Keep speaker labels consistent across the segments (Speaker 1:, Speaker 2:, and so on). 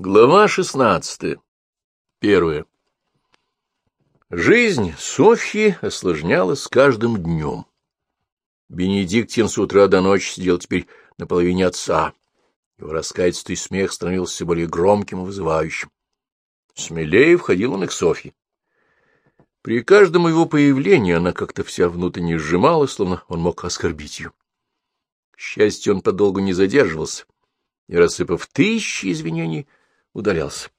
Speaker 1: Глава шестнадцатая. Первая. Жизнь Софьи осложнялась с каждым днем. Бенедиктин с утра до ночи сидел теперь на половине отца. Его раскатистый смех становился все более громким и вызывающим. Смелее входил он и к Софье. При каждом его появлении она как-то вся внутренне сжималась, словно он мог оскорбить ее. К счастью, он подолгу не задерживался, и, рассыпав тысячи извинений, удалялся.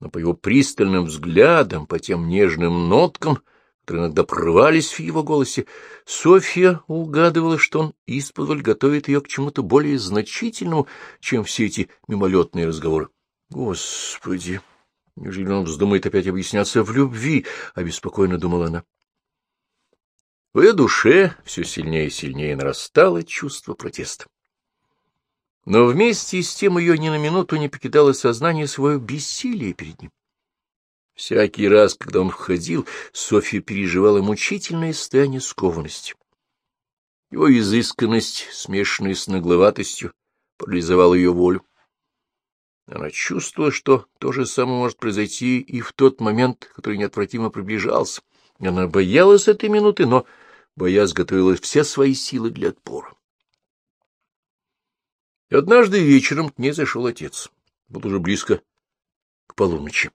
Speaker 1: Но по его пристальным взглядам, по тем нежным ноткам, которые иногда прорывались в его голосе, Софья угадывала, что он исподволь готовит ее к чему-то более значительному, чем все эти мимолетные разговоры. Господи! Неужели он вздумает опять объясняться в любви? — обеспокоенно думала она. В ее душе все сильнее и сильнее нарастало чувство протеста. Но вместе с тем ее ни на минуту не покидало сознание свое бессилие перед ним. Всякий раз, когда он входил, Софья переживала мучительное состояние скованности. Его изысканность, смешанная с нагловатостью, парализовала ее волю. Она чувствовала, что то же самое может произойти и в тот момент, который неотвратимо приближался. Она боялась этой минуты, но, боясь, готовила все свои силы для отпора. И однажды вечером к ней зашел отец. Вот уже близко к полуночи.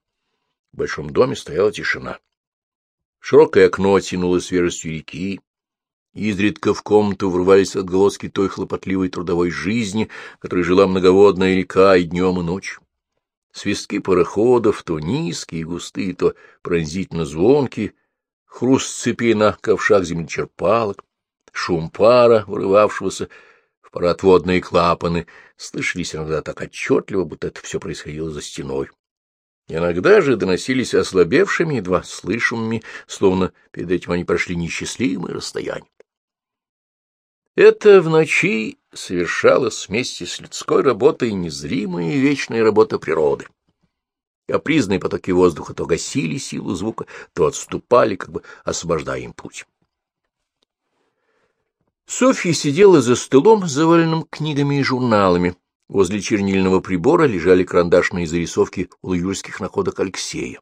Speaker 1: В большом доме стояла тишина. Широкое окно тянуло свежестью реки. Изредка в комнату врывались отголоски той хлопотливой трудовой жизни, которой жила многоводная река и днем, и ночью. Свистки пароходов, то низкие и густые, то пронзительно звонкие, хруст цепей на ковшах землечерпалок, шум пара, вырывавшегося пароотводные клапаны слышались иногда так отчетливо, будто это все происходило за стеной. Иногда же доносились ослабевшими, едва слышимыми, словно перед этим они прошли несчастливые расстояния. Это в ночи совершалось вместе с людской работой незримая и вечная работа природы. Капризные потоки воздуха то гасили силу звука, то отступали, как бы освобождая им путь. Софья сидела за столом, заваленным книгами и журналами. Возле чернильного прибора лежали карандашные зарисовки улуюрских находок Алексея.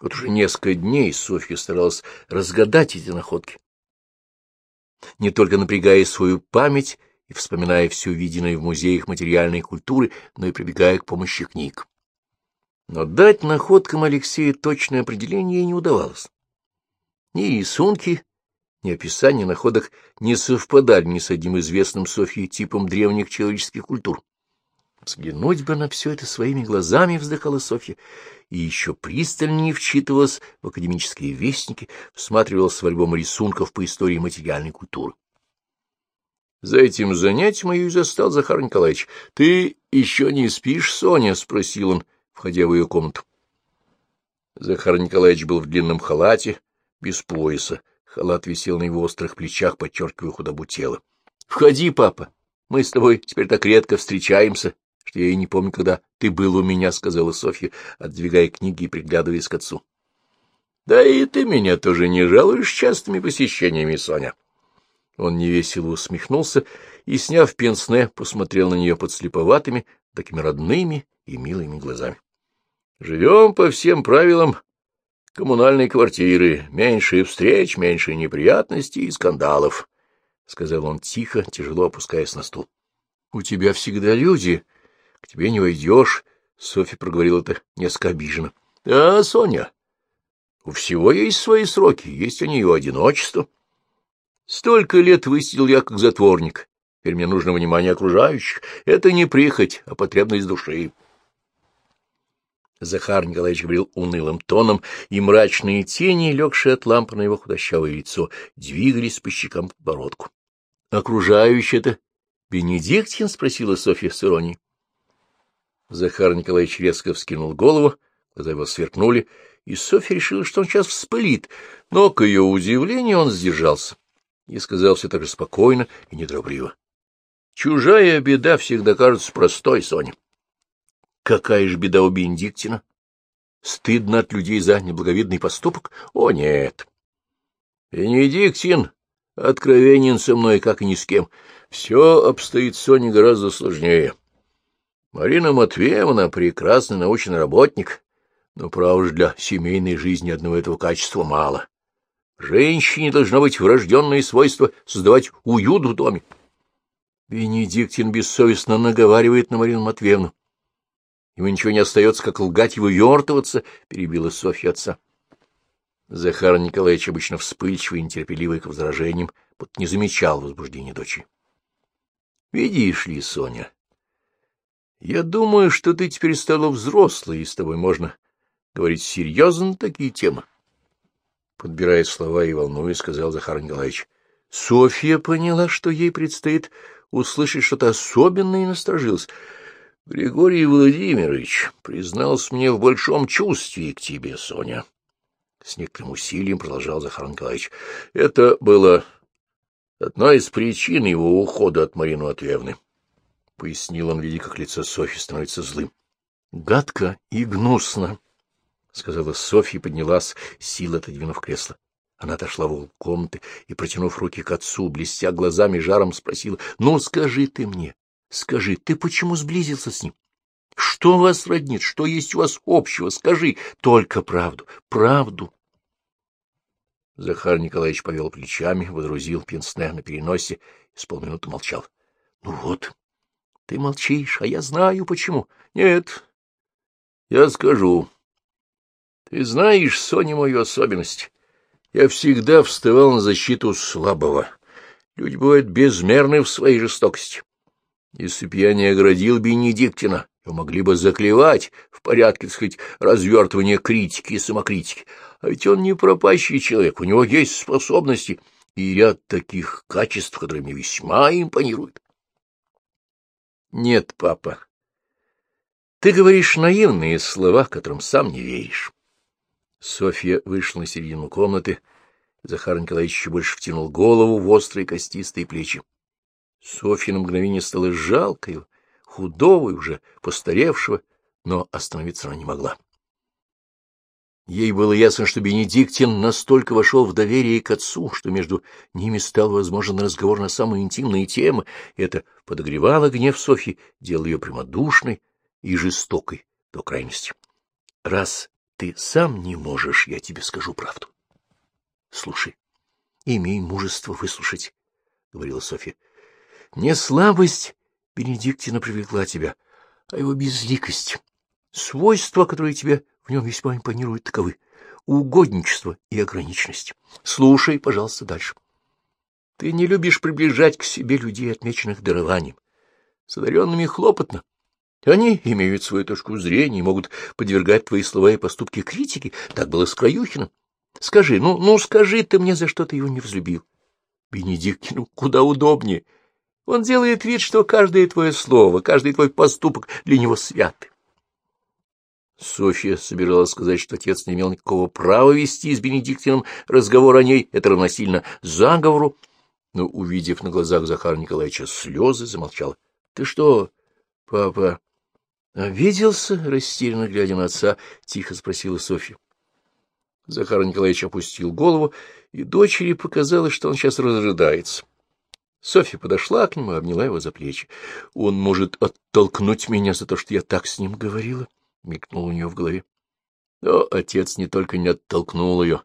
Speaker 1: Вот уже несколько дней Софья старалась разгадать эти находки. Не только напрягая свою память и вспоминая все виденное в музеях материальной культуры, но и прибегая к помощи книг. Но дать находкам Алексея точное определение ей не удавалось. Ни рисунки, ни описания находок не совпадали ни с одним известным Софьей типом древних человеческих культур. Взглянуть бы на все это своими глазами, вздыхала Софья, и еще пристальнее вчитывалась в академические вестники, всматривалась в альбом рисунков по истории материальной культуры. За этим занятием ее и застал Захар Николаевич. — Ты еще не спишь, Соня? — спросил он, входя в ее комнату. Захар Николаевич был в длинном халате, без пояса, Халат висел на его острых плечах, подчеркивая худобу тела. — Входи, папа. Мы с тобой теперь так редко встречаемся, что я и не помню, когда ты был у меня, — сказала Софья, отдвигая книги и приглядываясь к отцу. — Да и ты меня тоже не жалуешь частыми посещениями, Соня. Он невесело усмехнулся и, сняв пенсне, посмотрел на нее подслеповатыми, такими родными и милыми глазами. — Живем по всем правилам коммунальной квартиры, меньше встреч, меньше неприятностей и скандалов, — сказал он тихо, тяжело опускаясь на стул. — У тебя всегда люди, к тебе не войдешь, — Софья проговорила это несколько обиженно. — Да, Соня, у всего есть свои сроки, есть у одиночества. Столько лет высидел я как затворник, теперь мне нужно внимание окружающих. Это не прихоть, а потребность души. Захар Николаевич говорил унылым тоном, и мрачные тени, легшие от лампы на его худощавое лицо, двигались по щекам к подбородку. — Окружающий это Бенедиктин? — спросила Софья с иронией. Захар Николаевич резко вскинул голову, глаза его сверкнули, и Софья решила, что он сейчас вспылит, но, к ее удивлению, он сдержался и сказал все так же спокойно и неторопливо. — Чужая беда всегда кажется простой, Соня. Какая же беда у Бенедиктина? Стыдно от людей за неблаговидный поступок? О, нет! Бенедиктин откровенен со мной, как и ни с кем. Все обстоит Соне гораздо сложнее. Марина Матвеевна — прекрасный научный работник, но, право же, для семейной жизни одного этого качества мало. Женщине должно быть врожденное свойство создавать уют в доме. Бенедиктин бессовестно наговаривает на Марину Матвеевну. Ему ничего не остается, как лгать и вывертываться, — перебила Софья отца. Захар Николаевич, обычно вспыльчивый и нетерпеливый к возражениям, будто не замечал возбуждения дочери. — Видишь ли, Соня, я думаю, что ты теперь стала взрослой, и с тобой можно говорить серьезно такие темы. Подбирая слова и волнуясь, сказал Захар Николаевич. Софья поняла, что ей предстоит услышать что-то особенное и насторожилась. Григорий Владимирович признался мне в большом чувстве к тебе, Соня. С некоторым усилием продолжал Захар Николаевич. Это было одной из причин его ухода от Марины Матвеевны. Пояснил он, видя, как лицо Софьи становится злым. — Гадко и гнусно, — сказала Софья и поднялась, сила отодвинув кресло. Она отошла в угол комнаты и, протянув руки к отцу, блестя глазами, жаром спросила, — Ну, скажи ты мне, Скажи, ты почему сблизился с ним? Что вас роднит? Что есть у вас общего? Скажи только правду, правду. Захар Николаевич повел плечами, водрузил пенсне на переносе и с полминуты молчал. — Ну вот, ты молчишь, а я знаю почему. — Нет, я скажу. Ты знаешь, Соня, мою особенность. Я всегда вставал на защиту слабого. Люди бывают безмерны в своей жестокости. Если б я не оградил Бенедиктина, его могли бы заклевать в порядке, так сказать, развертывания критики и самокритики. А ведь он не пропащий человек, у него есть способности и ряд таких качеств, которые мне весьма импонируют. Нет, папа, ты говоришь наивные слова, которым сам не веришь. Софья вышла на середину комнаты. Захар Николаевич еще больше втянул голову в острые костистые плечи. Софья на мгновение стала жалкой, худого и уже постаревшего, но остановиться она не могла. Ей было ясно, что Бенедиктин настолько вошел в доверие к отцу, что между ними стал возможен разговор на самые интимные темы. Это подогревало гнев Софьи, делало ее прямодушной и жестокой до крайности. — Раз ты сам не можешь, я тебе скажу правду. — Слушай, имей мужество выслушать, — говорила Софья. Не слабость Бенедиктина привлекла тебя, а его безликость. Свойства, которые тебе в нем весьма импонируют, таковы — угодничество и ограниченность. Слушай, пожалуйста, дальше. Ты не любишь приближать к себе людей, отмеченных дарованием. С одаренными хлопотно. Они имеют свою точку зрения и могут подвергать твои слова и поступки критике. Так было с Краюхиным. Скажи, ну, ну скажи ты мне, за что ты его не взлюбил. Бенедиктину куда удобнее — он делает вид, что каждое твое слово, каждый твой поступок для него святы. Софья собиралась сказать, что отец не имел никакого права вести с Бенедиктином разговор о ней, это равносильно заговору, но, увидев на глазах Захара Николаевича слезы, замолчала. — Ты что, папа, обиделся? — растерянно глядя на отца, тихо спросила Софья. Захар Николаевич опустил голову, и дочери показалось, что он сейчас разрыдается. Софья подошла к нему и обняла его за плечи. — Он может оттолкнуть меня за то, что я так с ним говорила, — мелькнуло у нее в голове. Но отец не только не оттолкнул ее.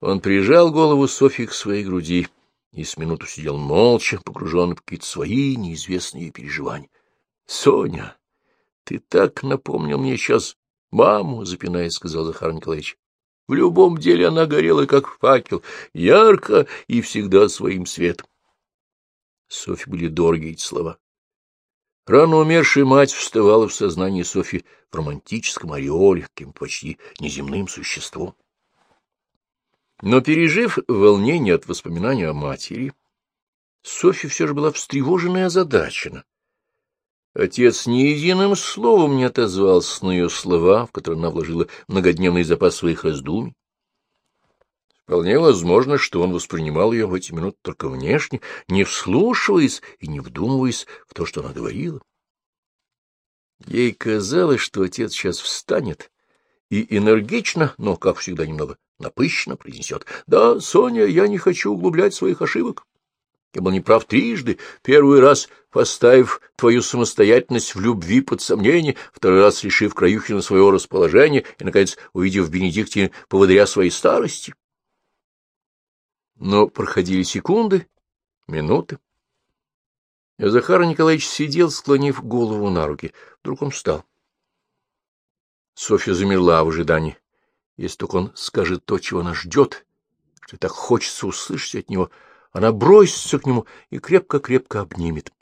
Speaker 1: Он прижал голову Софьи к своей груди и с минуту сидел молча, погруженный в какие-то свои неизвестные переживания. — Соня, ты так напомнил мне сейчас маму, — запинаясь, сказал Захар Николаевич. В любом деле она горела, как факел, ярко и всегда своим светом. Софье были дороги эти слова. Рано умершая мать вставала в сознании Софьи в романтическом ореоле, каким почти неземным существом. Но, пережив волнение от воспоминания о матери, Софья все же была встревожена и озадачена. Отец ни единым словом не отозвался на ее слова, в которые она вложила многодневный запас своих раздумий. Вполне возможно, что он воспринимал ее в эти минуты только внешне, не вслушиваясь и не вдумываясь в то, что она говорила. Ей казалось, что отец сейчас встанет и энергично, но, как всегда, немного напыщенно произнесет. — Да, Соня, я не хочу углублять своих ошибок. Я был неправ трижды, первый раз поставив твою самостоятельность в любви под сомнение, второй раз лишив Краюхина своего расположения и, наконец, увидев в Бенедикте поводыря своей старости. Но проходили секунды, минуты. Захар Николаевич сидел, склонив голову на руки. Вдруг он встал. Софья замерла в ожидании. Если только он скажет то, чего она ждет, что так хочется услышать от него, она бросится к нему и крепко-крепко обнимет.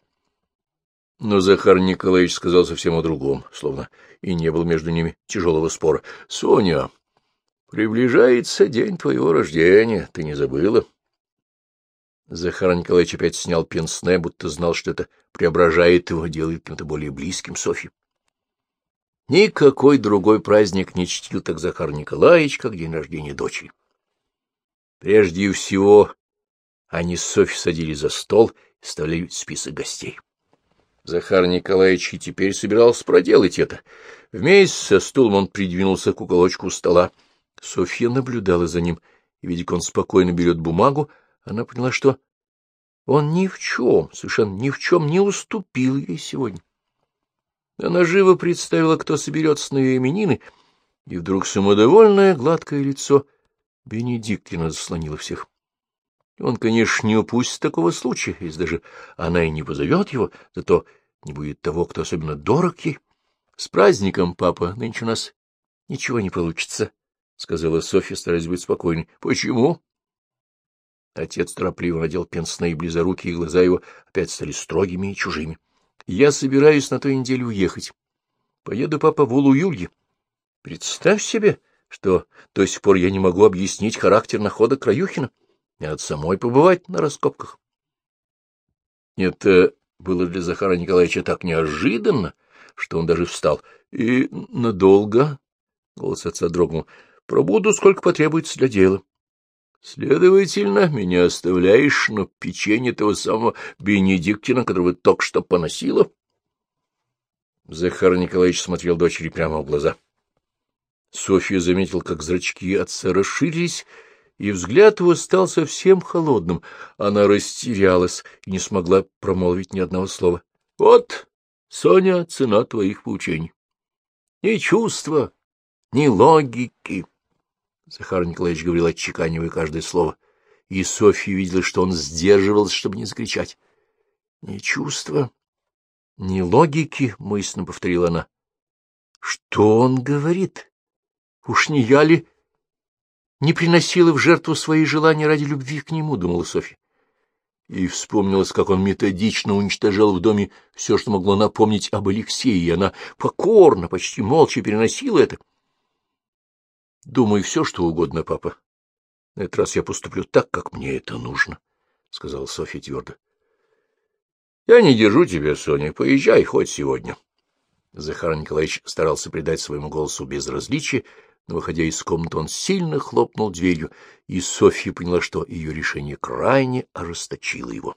Speaker 1: Но Захар Николаевич сказал совсем о другом, словно и не было между ними тяжелого спора. — Соня, приближается день твоего рождения, ты не забыла? Захар Николаевич опять снял пенсне, будто знал, что это преображает его, делает кем-то более близким Софье. Никакой другой праздник не чтил так Захар Николаевич, как день рождения дочери. Прежде всего, они с Софьей садились за стол и ставили список гостей. Захар Николаевич и теперь собирался проделать это. Вместе со стулом он придвинулся к уголочку стола. Софья наблюдала за ним, и, видя, как он спокойно берет бумагу, она поняла, что он ни в чем, совершенно ни в чем не уступил ей сегодня. Она живо представила, кто соберется на ее именины, и вдруг самодовольное гладкое лицо Бенедиктина заслонило всех. Он, конечно, не упустит такого случая, если даже она и не позовет его, зато не будет того, кто особенно дорог ей. — С праздником, папа, нынче у нас ничего не получится, — сказала Софья, стараясь быть спокойной. — Почему? Отец торопливо надел пенсные близоруки, и глаза его опять стали строгими и чужими. Я собираюсь на той неделе уехать. Поеду, папа, в Улу-Юлье. Представь себе, что до сих пор я не могу объяснить характер находа Краюхина. Надо самой побывать на раскопках. Это было для Захара Николаевича так неожиданно, что он даже встал. И надолго, — голос отца дрогнул, — пробуду, сколько потребуется для дела. Следовательно, меня оставляешь на печенье того самого Бенедиктина, которого только что поносила? Захар Николаевич смотрел дочери прямо в глаза. Софья заметил, как зрачки отца расширились, и взгляд его стал совсем холодным. Она растерялась и не смогла промолвить ни одного слова. — Вот, Соня, цена твоих поучений. Ни чувства, ни логики. Захар Николаевич говорил, отчеканивая каждое слово, и Софья видела, что он сдерживался, чтобы не закричать. — Ни чувства, ни логики, — мысленно повторила она. — Что он говорит? Уж не я ли не приносила в жертву свои желания ради любви к нему, — думала Софья. И вспомнилось, как он методично уничтожал в доме все, что могло напомнить об Алексее, и она покорно, почти молча переносила это. — Думай все, что угодно, папа. На этот раз я поступлю так, как мне это нужно, — сказала Софья твердо. — Я не держу тебя, Соня. Поезжай хоть сегодня. Захар Николаевич старался придать своему голосу безразличие, но, выходя из комнаты, он сильно хлопнул дверью, и Софья поняла, что ее решение крайне ожесточило его.